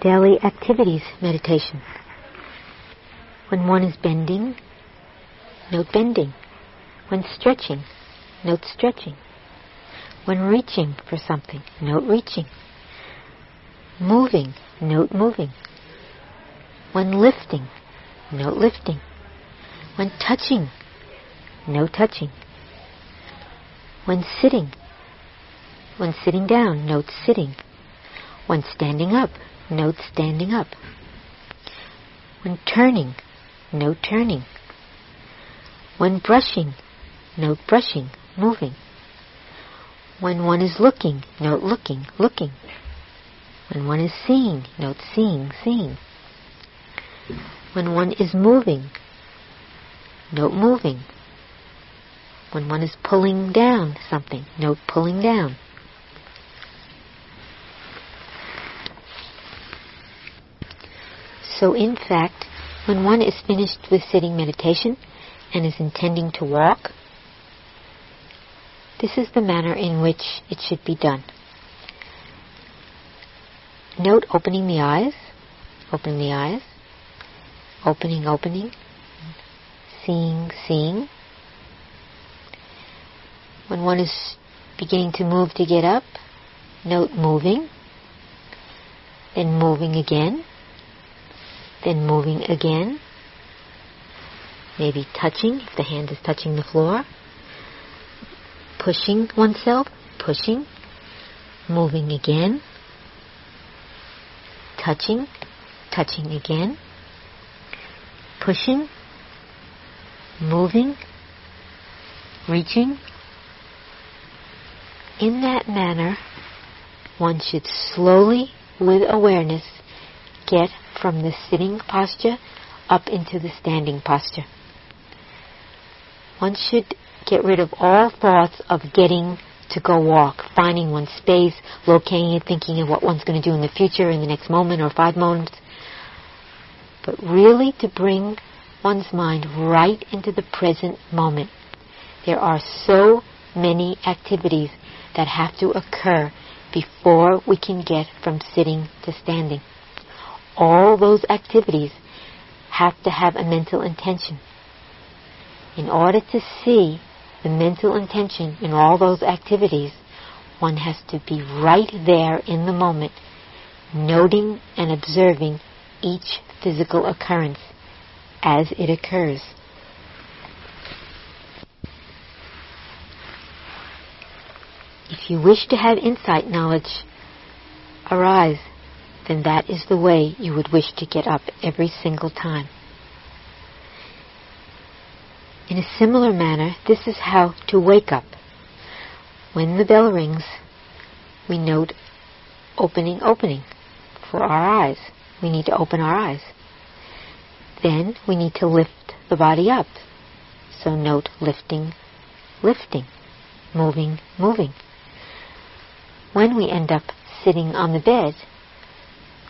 daily activities meditation. When one is bending, note bending. When stretching, note stretching. When reaching for something, note reaching. Moving, note moving. When lifting, note lifting. When touching, no touching. When sitting, when sitting down, note sitting. When standing up, note standing up. When turning, note turning. When brushing, note brushing, moving. When one is looking, note looking, looking. When one is seeing, note seeing, seeing. When one is moving, note moving. When one is pulling down something, note pulling down. So in fact, when one is finished with sitting meditation and is intending to walk, this is the manner in which it should be done. Note opening the eyes, opening the eyes, opening, opening, seeing, seeing. When one is beginning to move to get up, note moving, then moving again, then moving again. Maybe touching, if the hand is touching the floor. Pushing oneself, pushing. Moving again. Touching, touching again. Pushing. Moving. Reaching. In that manner, one should slowly, with awareness, get from the sitting posture up into the standing posture. One should get rid of all thoughts of getting to go walk, finding one's space, locating it, thinking of what one's going to do in the future, in the next moment or five moments. But really to bring one's mind right into the present moment. There are so many activities that have to occur before we can get from sitting to standing all those activities have to have a mental intention. In order to see the mental intention in all those activities, one has to be right there in the moment, noting and observing each physical occurrence as it occurs. If you wish to have insight knowledge arise, then that is the way you would wish to get up every single time. In a similar manner, this is how to wake up. When the bell rings, we note opening, opening for our eyes. We need to open our eyes. Then we need to lift the body up. So note lifting, lifting, moving, moving. When we end up sitting on the bed,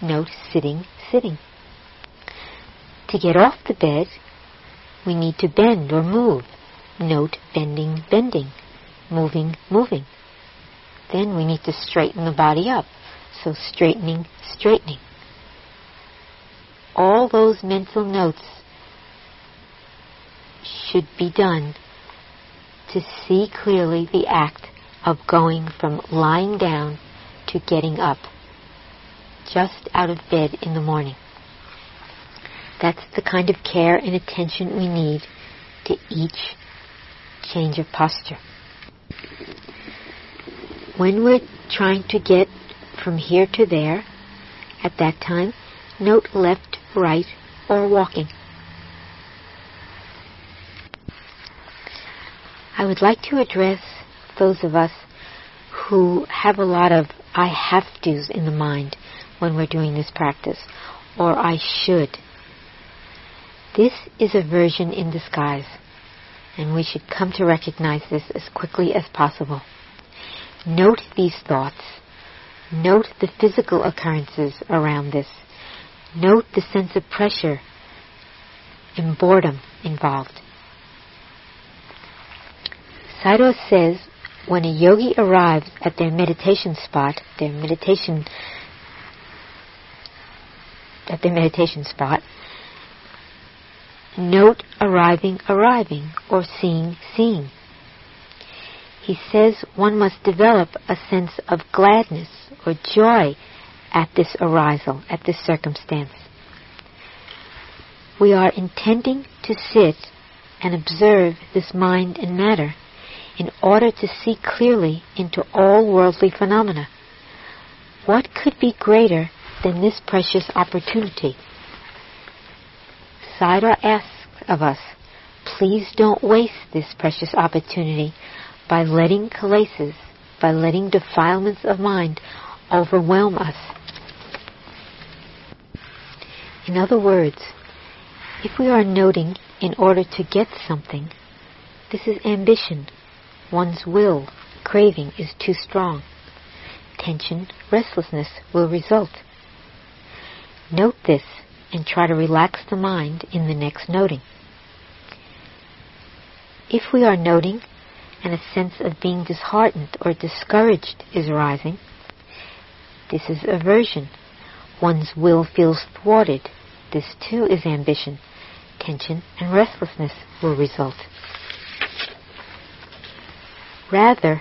Note sitting, sitting. To get off the bed, we need to bend or move. Note bending, bending. Moving, moving. Then we need to straighten the body up. So straightening, straightening. All those mental notes should be done to see clearly the act of going from lying down to getting up just out of bed in the morning. That's the kind of care and attention we need to each change of posture. When we're trying to get from here to there, at that time, note left, right, or walking. I would like to address those of us who have a lot of I have to's in the mind when we're doing this practice, or I should. This is aversion in disguise, and we should come to recognize this as quickly as possible. Note these thoughts. Note the physical occurrences around this. Note the sense of pressure and boredom involved. Sayadaw says when a yogi arrives at their meditation spot, their meditation at their meditation spot, note arriving, arriving, or seeing, seeing. He says one must develop a sense of gladness or joy at this arisal, at this circumstance. We are intending to sit and observe this mind and matter in order to see clearly into all worldly phenomena. What could be greater than this precious opportunity? Sayadaw asks of us, please don't waste this precious opportunity by letting kilesas, by letting defilements of mind overwhelm us. In other words, if we are noting in order to get something, this is ambition. One's will, craving is too strong. Tension, restlessness will result. Note this and try to relax the mind in the next noting. If we are noting and a sense of being disheartened or discouraged is arising, this is aversion. One's will feels thwarted. This too is ambition. Tension and restlessness will result. Rather,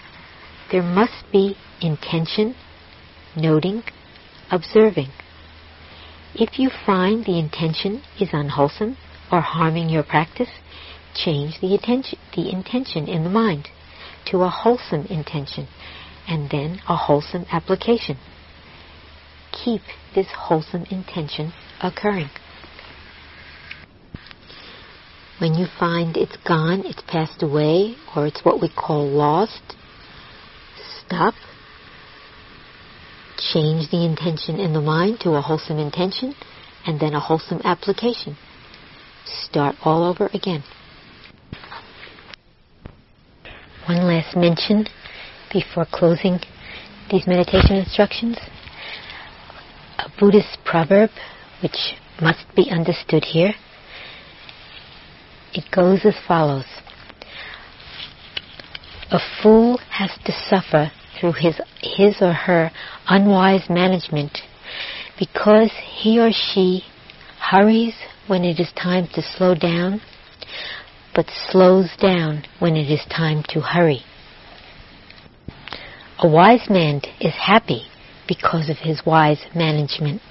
there must be intention, noting, observing. If you find the intention is unwholesome or harming your practice, change the intention, the intention in the mind to a wholesome intention and then a wholesome application. Keep this wholesome intention occurring. When you find it's gone, it's passed away, or it's what we call lost, stop. Change the intention in the mind to a wholesome intention and then a wholesome application. Start all over again. One last mention before closing these meditation instructions. A Buddhist proverb which must be understood here it goes as follows. A fool has to suffer through his, his or her unwise management because he or she hurries when it is time to slow down, but slows down when it is time to hurry. A wise man is happy because of his wise management,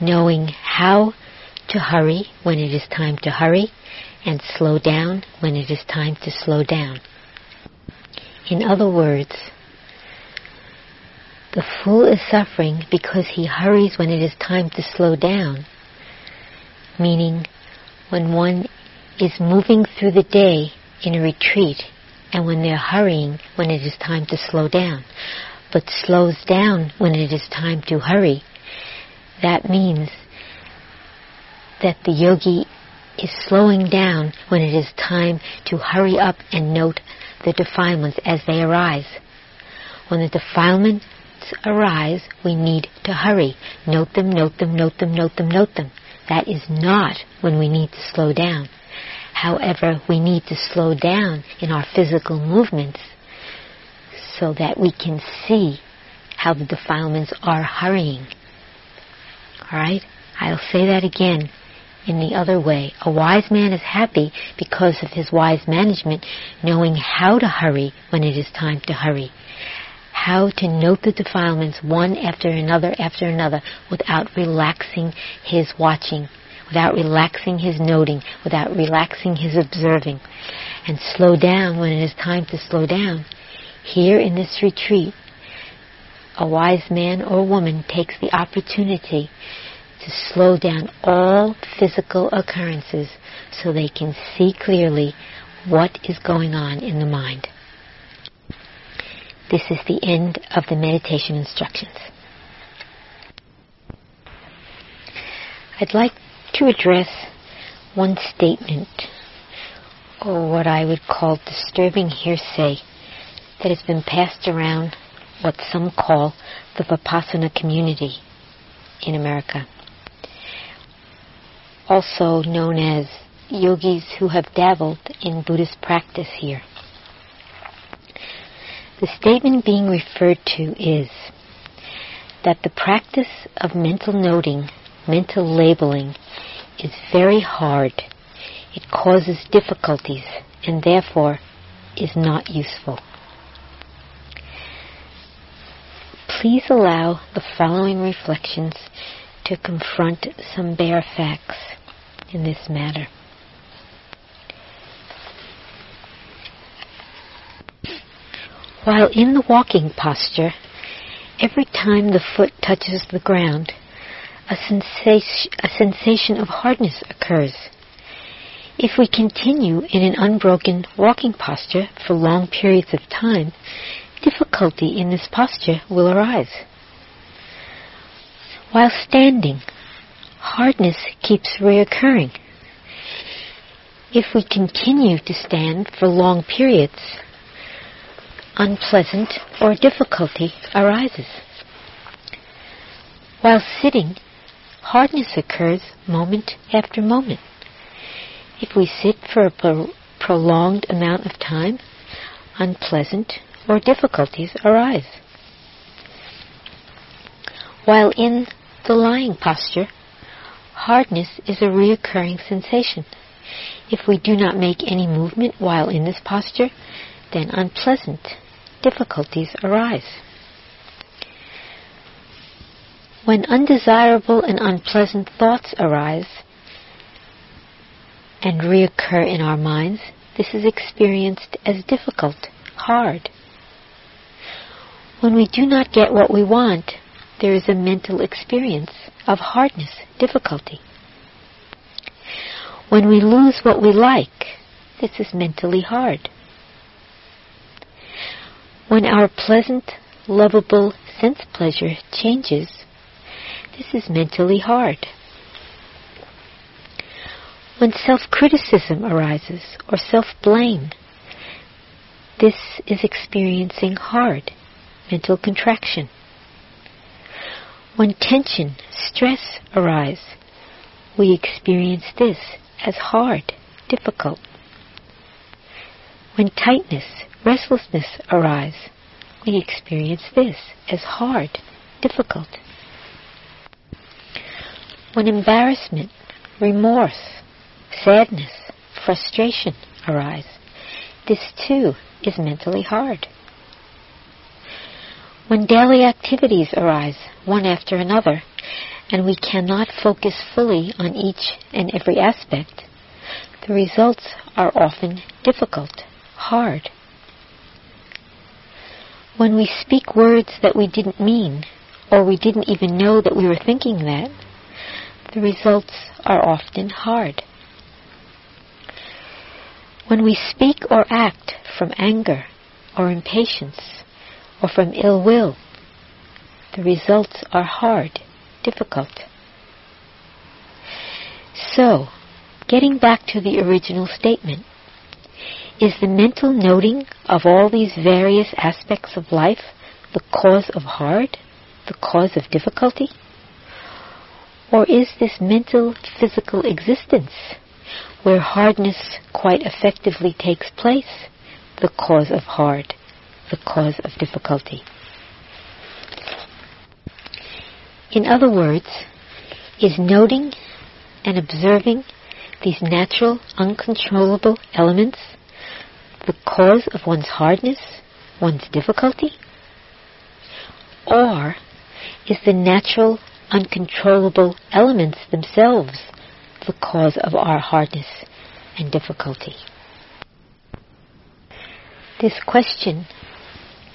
knowing how to hurry when it is time to hurry and slow down when it is time to slow down. In other words, the fool is suffering because he hurries when it is time to slow down, meaning when one is moving through the day in a retreat and when they're hurrying when it is time to slow down, but slows down when it is time to hurry, that means that the yogi is slowing down when it is time to hurry up and note the defilements as they arise. When the defilements arise, we need to hurry. Note them, note them, note them, note them, note them. That is not when we need to slow down. However, we need to slow down in our physical movements so that we can see how the defilements are hurrying. Alright? I'll say that again in the other way. A wise man is happy because of his wise management, knowing how to hurry when it is time to hurry. How to note the defilements one after another after another without relaxing his watching, without relaxing his noting, without relaxing his observing. And slow down when it is time to slow down. Here in this retreat, a wise man or woman takes the opportunity to slow down all physical occurrences so they can see clearly what is going on in the mind. This is the end of the meditation instructions. I'd like to address one statement, or what I would call disturbing hearsay, that has been passed around what some call the Vipassana community in America also known as yogis who have dabbled in Buddhist practice here. The statement being referred to is that the practice of mental noting mental labeling is very hard. It causes difficulties and therefore is not useful. Please allow the following reflections to confront some bare facts in this matter. While in the walking posture, every time the foot touches the ground, a sensation, a sensation of hardness occurs. If we continue in an unbroken walking posture for long periods of time, difficulty in this posture will arise. While standing, hardness keeps reoccurring. If we continue to stand for long periods, unpleasant or difficulty arises. While sitting, hardness occurs moment after moment. If we sit for a pro- prolonged amount of time, unpleasant or difficulties arise. While in the lying posture, hardness is a reoccurring sensation. If we do not make any movement while in this posture, then unpleasant difficulties arise. When undesirable and unpleasant thoughts arise and reoccur in our minds, this is experienced as difficult, hard. When we do not get what we want, there is a mental experience of hardness, difficulty. When we lose what we like, this is mentally hard. When our pleasant, lovable sense pleasure changes, this is mentally hard. When self-criticism arises or self-blame, this is experiencing hard, mental contraction. When tension, stress arise, we experience this as hard, difficult. When tightness, restlessness arise, we experience this as hard, difficult. When embarrassment, remorse, sadness, frustration arise, this too is mentally hard. When daily activities arise, one after another, and we cannot focus fully on each and every aspect, the results are often difficult, hard, when we speak words that we didn't mean, or we didn't even know that we were thinking that, the results are often hard. When we speak or act from anger or impatience or from ill will, the results are hard, difficult. So, getting back to the original statement, is the mental noting of all these various aspects of life the cause of hard, the cause of difficulty? Or is this mental physical existence, where hardness quite effectively takes place, the cause of hard, the cause of difficulty? In other words, is noting and observing these natural, uncontrollable elements the cause of one's hardness, one's difficulty? Or is the natural, uncontrollable elements themselves the cause of our hardness and difficulty? This question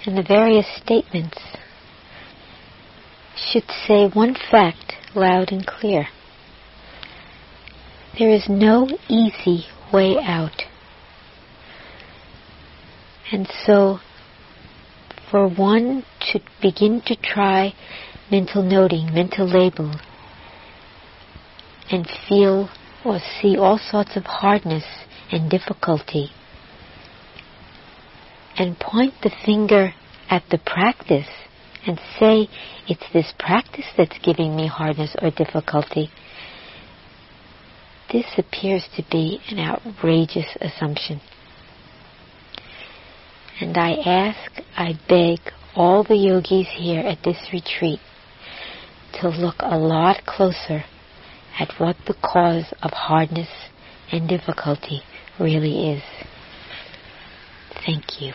and the various statements should say one fact loud and clear. There is no easy way out. And so, for one to begin to try mental noting, mental label, and feel or see all sorts of hardness and difficulty, and point the finger at the practice and say, it's this practice that's giving me hardness or difficulty, this appears to be an outrageous assumption. And I ask, I beg all the yogis here at this retreat to look a lot closer at what the cause of hardness and difficulty really is. Thank you.